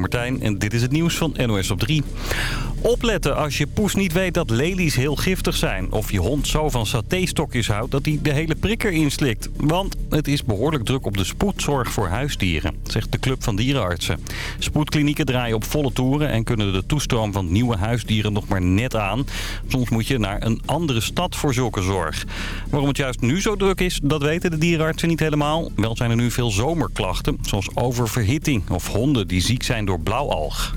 nummer En dit is het nieuws van NOS op 3. Opletten als je poes niet weet dat lelies heel giftig zijn. Of je hond zo van satéstokjes houdt dat hij de hele prikker inslikt. Want het is behoorlijk druk op de spoedzorg voor huisdieren, zegt de Club van Dierenartsen. Spoedklinieken draaien op volle toeren en kunnen de toestroom van nieuwe huisdieren nog maar net aan. Soms moet je naar een andere stad voor zulke zorg. Waarom het juist nu zo druk is, dat weten de dierenartsen niet helemaal. Wel zijn er nu veel zomerklachten, zoals oververhitting of honden die ziek zijn door blauwalg.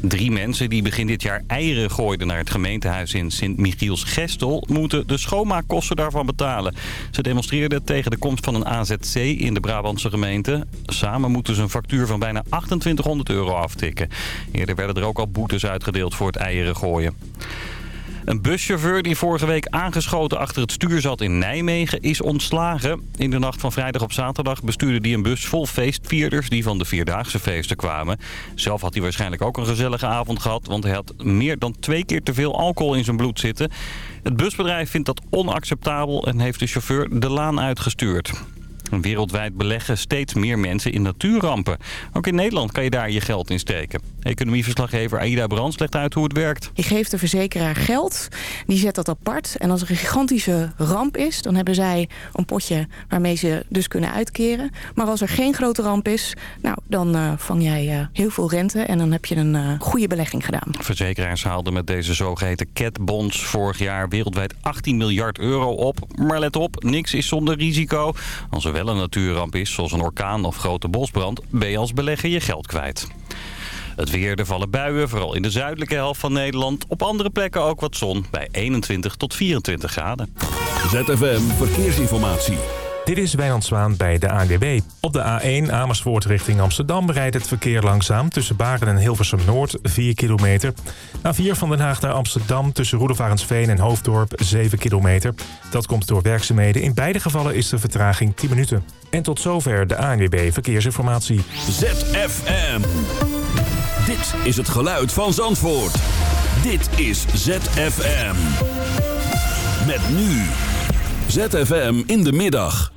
Drie mensen die begin dit jaar eieren gooiden naar het gemeentehuis in Sint-Michiels-Gestel... moeten de schoonmaakkosten daarvan betalen. Ze demonstreerden tegen de komst van een AZC in de Brabantse gemeente. Samen moeten ze een factuur van bijna 2800 euro aftikken. Eerder werden er ook al boetes uitgedeeld voor het eieren gooien. Een buschauffeur die vorige week aangeschoten achter het stuur zat in Nijmegen is ontslagen. In de nacht van vrijdag op zaterdag bestuurde hij een bus vol feestvierders die van de Vierdaagse feesten kwamen. Zelf had hij waarschijnlijk ook een gezellige avond gehad, want hij had meer dan twee keer te veel alcohol in zijn bloed zitten. Het busbedrijf vindt dat onacceptabel en heeft de chauffeur de laan uitgestuurd. Wereldwijd beleggen steeds meer mensen in natuurrampen. Ook in Nederland kan je daar je geld in steken. Economieverslaggever Aida Brands legt uit hoe het werkt. Je geeft de verzekeraar geld, die zet dat apart. En als er een gigantische ramp is, dan hebben zij een potje waarmee ze dus kunnen uitkeren. Maar als er geen grote ramp is, nou, dan uh, vang jij uh, heel veel rente en dan heb je een uh, goede belegging gedaan. Verzekeraars haalden met deze zogeheten catbonds vorig jaar wereldwijd 18 miljard euro op. Maar let op, niks is zonder risico. Als er wel een natuurramp is, zoals een orkaan of grote bosbrand, ben je als belegger je geld kwijt. Het weer, er vallen buien, vooral in de zuidelijke helft van Nederland. Op andere plekken ook wat zon, bij 21 tot 24 graden. ZFM Verkeersinformatie. Dit is Wijnand Zwaan bij de ANWB. Op de A1 Amersfoort richting Amsterdam rijdt het verkeer langzaam... tussen Baren en Hilversum Noord, 4 kilometer. A4 van Den Haag naar Amsterdam tussen Roelofarensveen en Hoofddorp, 7 kilometer. Dat komt door werkzaamheden. In beide gevallen is de vertraging 10 minuten. En tot zover de ANWB Verkeersinformatie. ZFM. Dit is het geluid van Zandvoort. Dit is ZFM. Met nu. ZFM in de middag.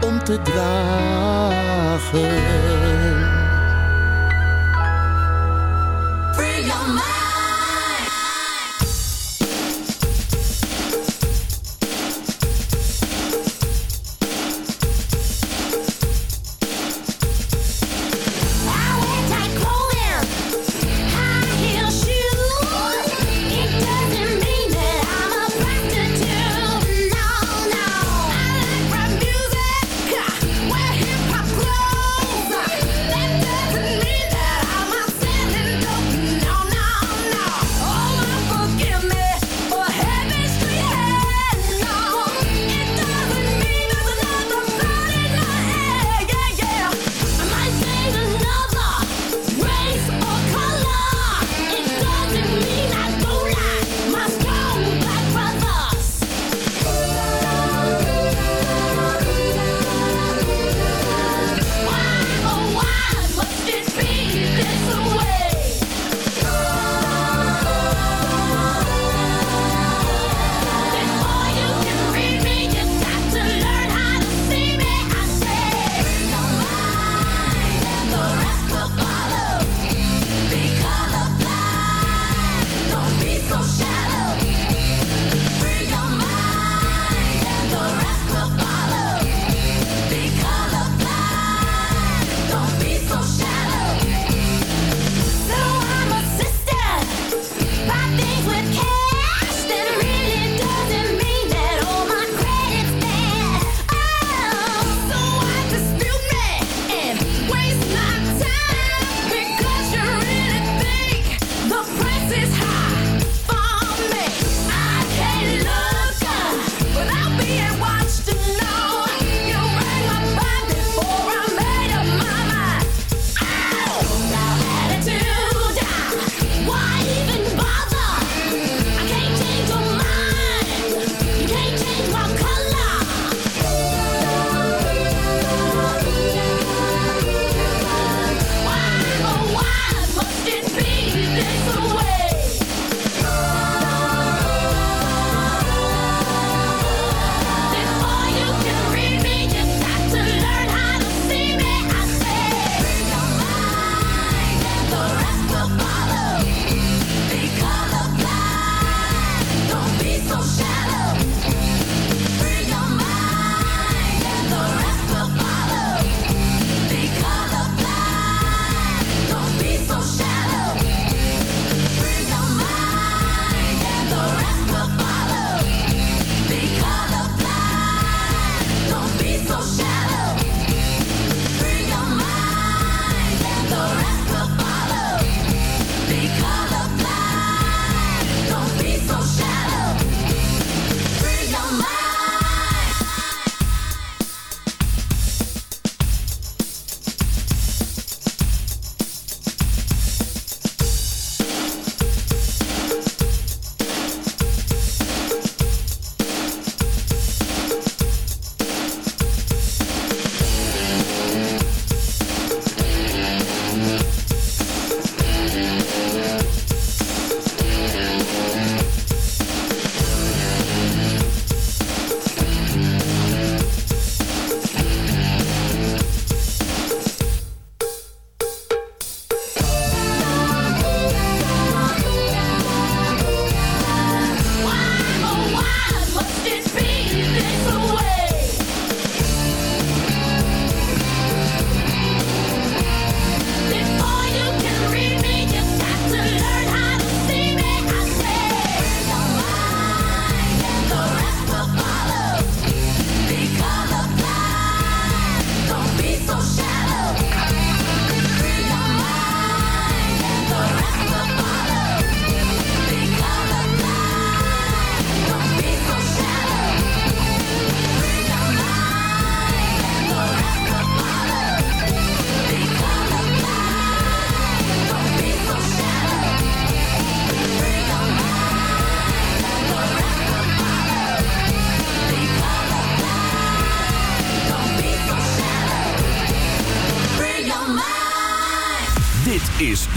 om te dragen.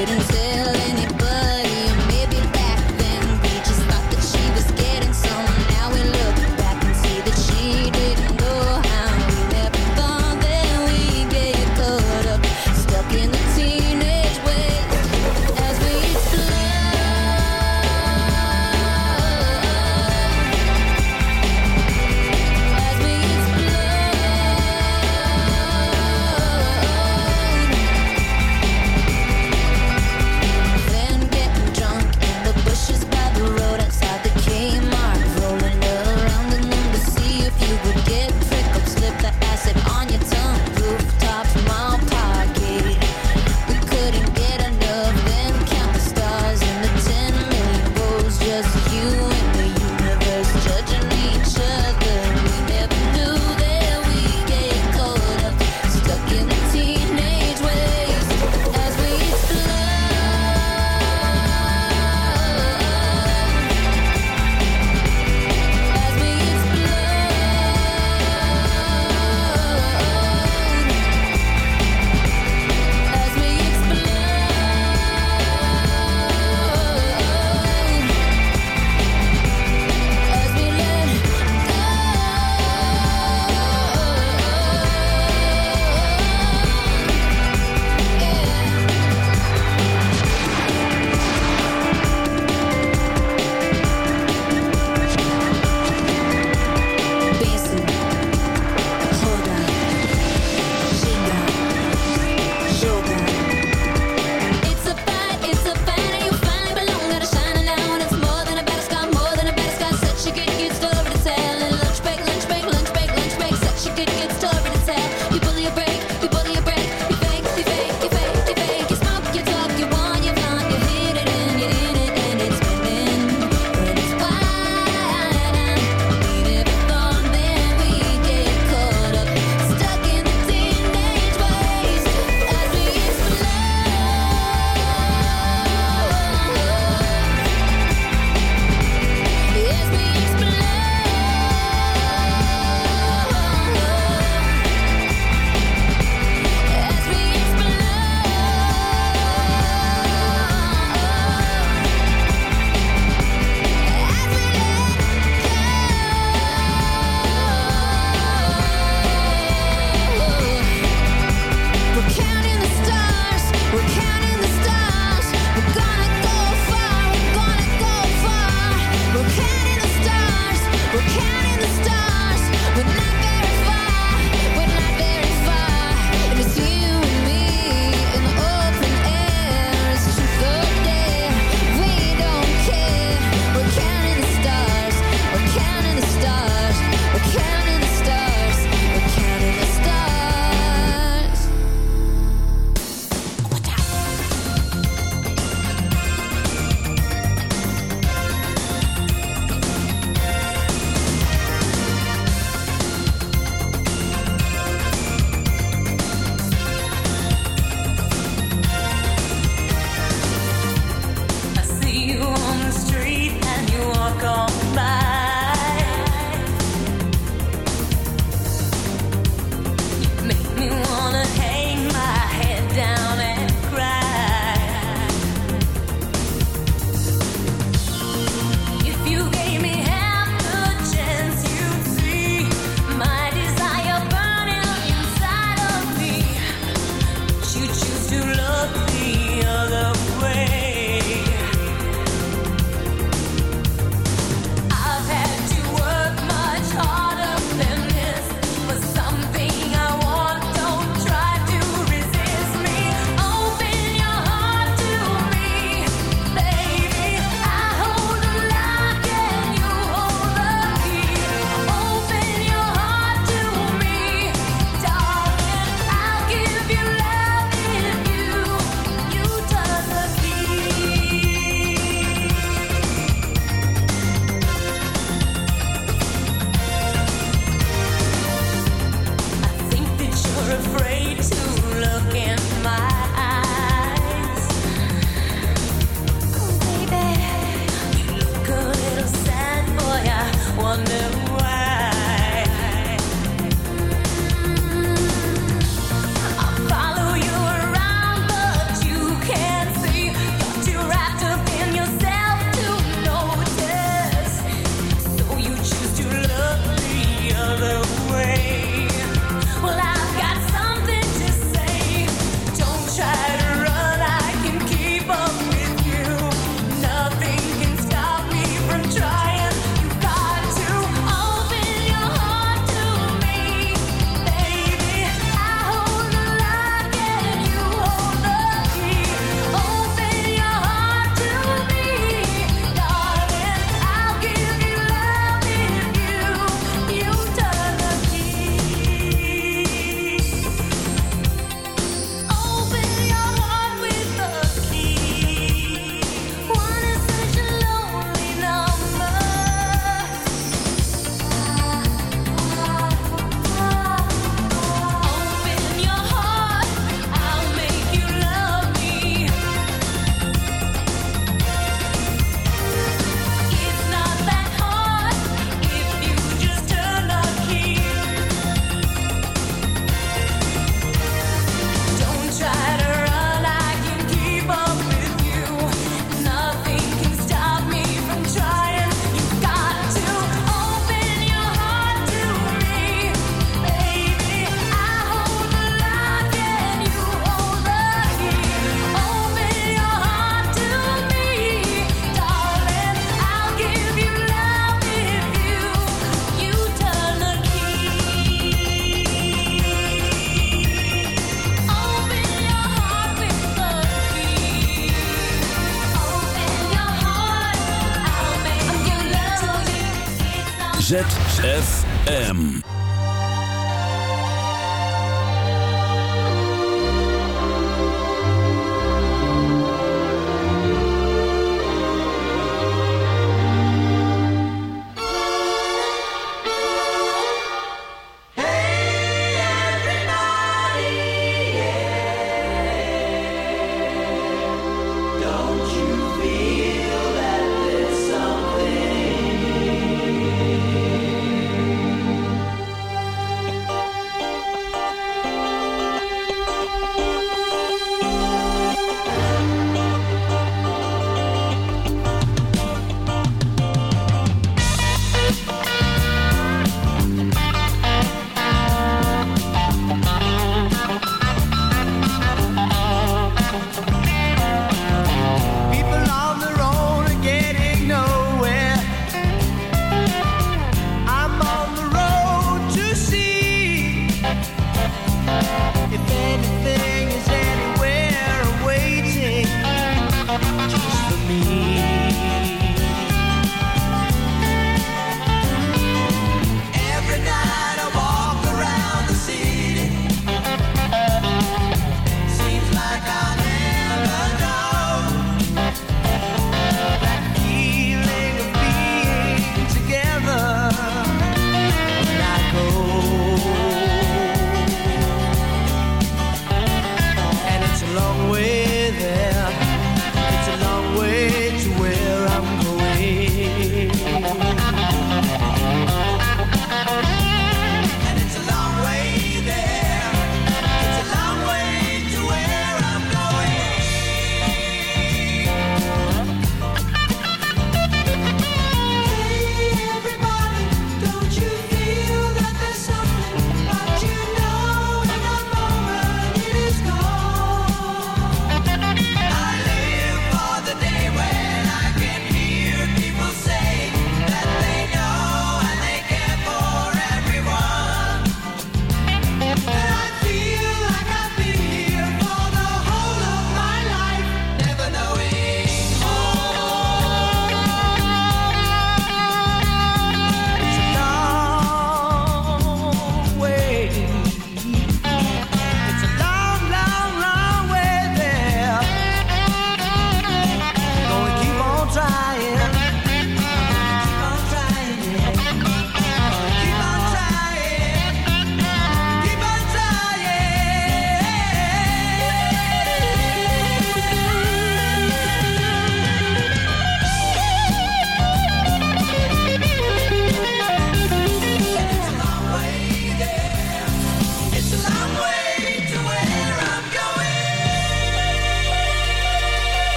couldn't say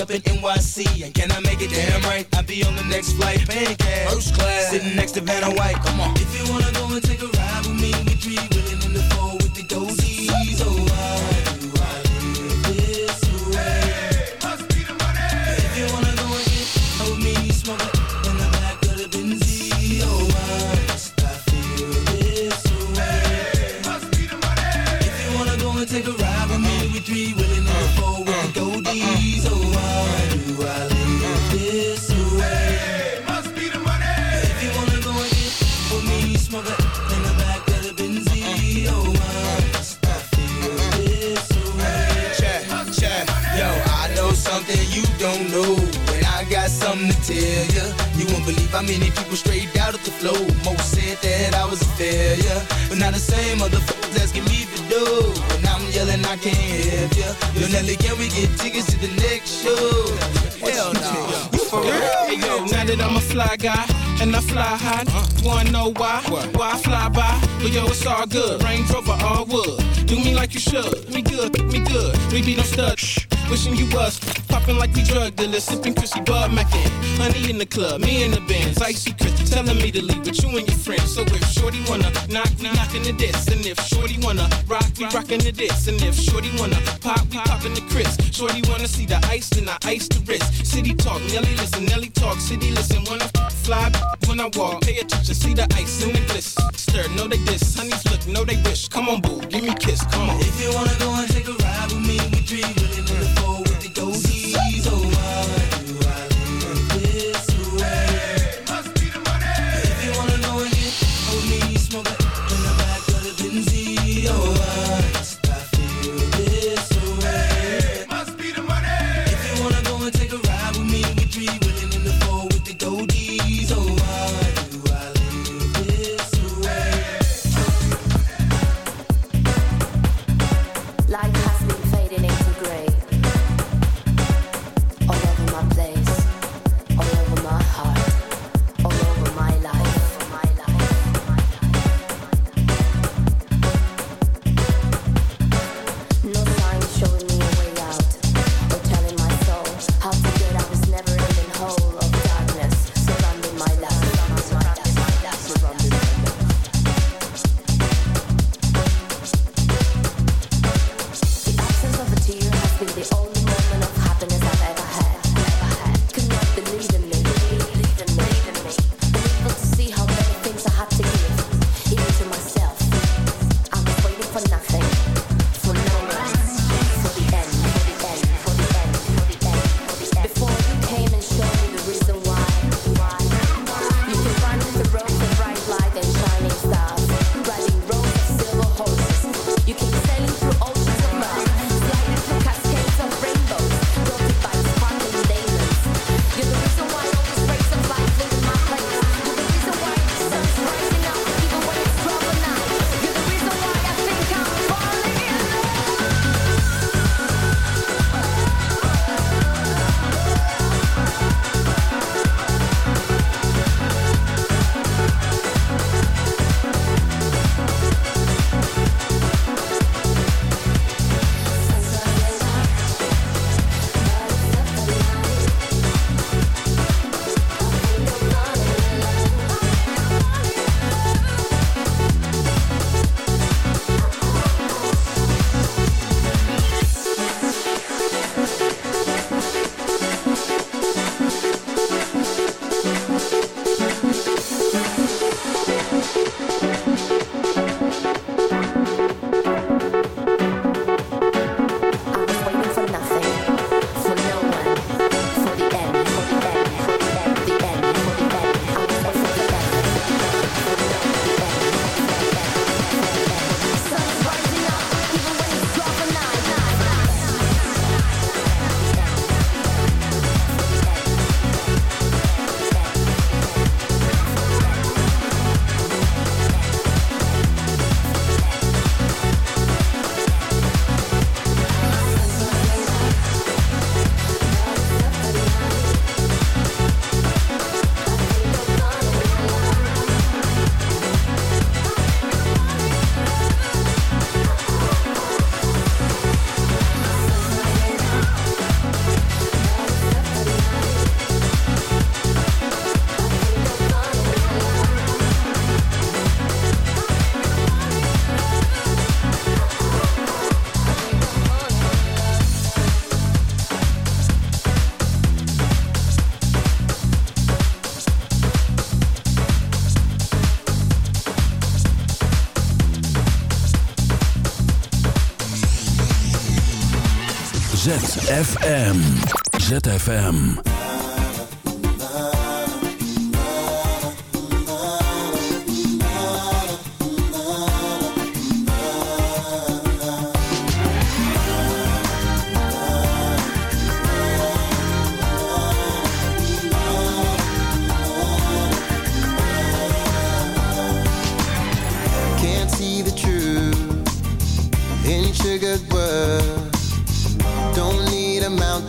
up in NYC, and can I make it damn right? I'll be on the next flight, first class, sitting next to Vanna White. Come on, if you wanna bartender sipping Chrissy Bob Mackin. Honey in the club, me in the bands. Icy Chris telling me to leave with you and your friends. So if Shorty wanna knock, we knockin' the diss. And if Shorty wanna rock, we rockin' the diss. And if Shorty wanna pop, we poppin' the crisp. Shorty wanna see the ice, then I ice the wrist. City talk, Nelly listen, Nelly talk, city listen. When I fly, when I walk, pay attention, see the ice ZFM. ZFM. Can't see the truth in sugared words.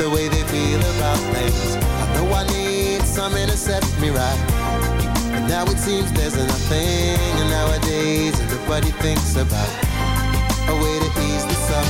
the way they feel about things. I know I need something to set me right. And now it seems there's nothing. And nowadays, nobody thinks about a way to ease the suffering.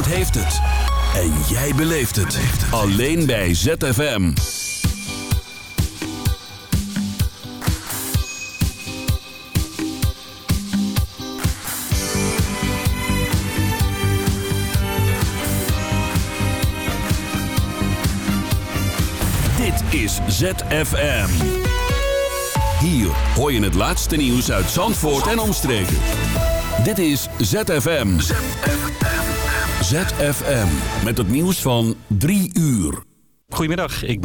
Zandvoort heeft het. En jij beleeft het. Alleen bij ZFM. Dit is ZFM. Hier hoor je het laatste nieuws uit Zandvoort en omstreken. Dit is ZFM. ZFM. Met het nieuws van 3 uur. Goedemiddag, ik ben...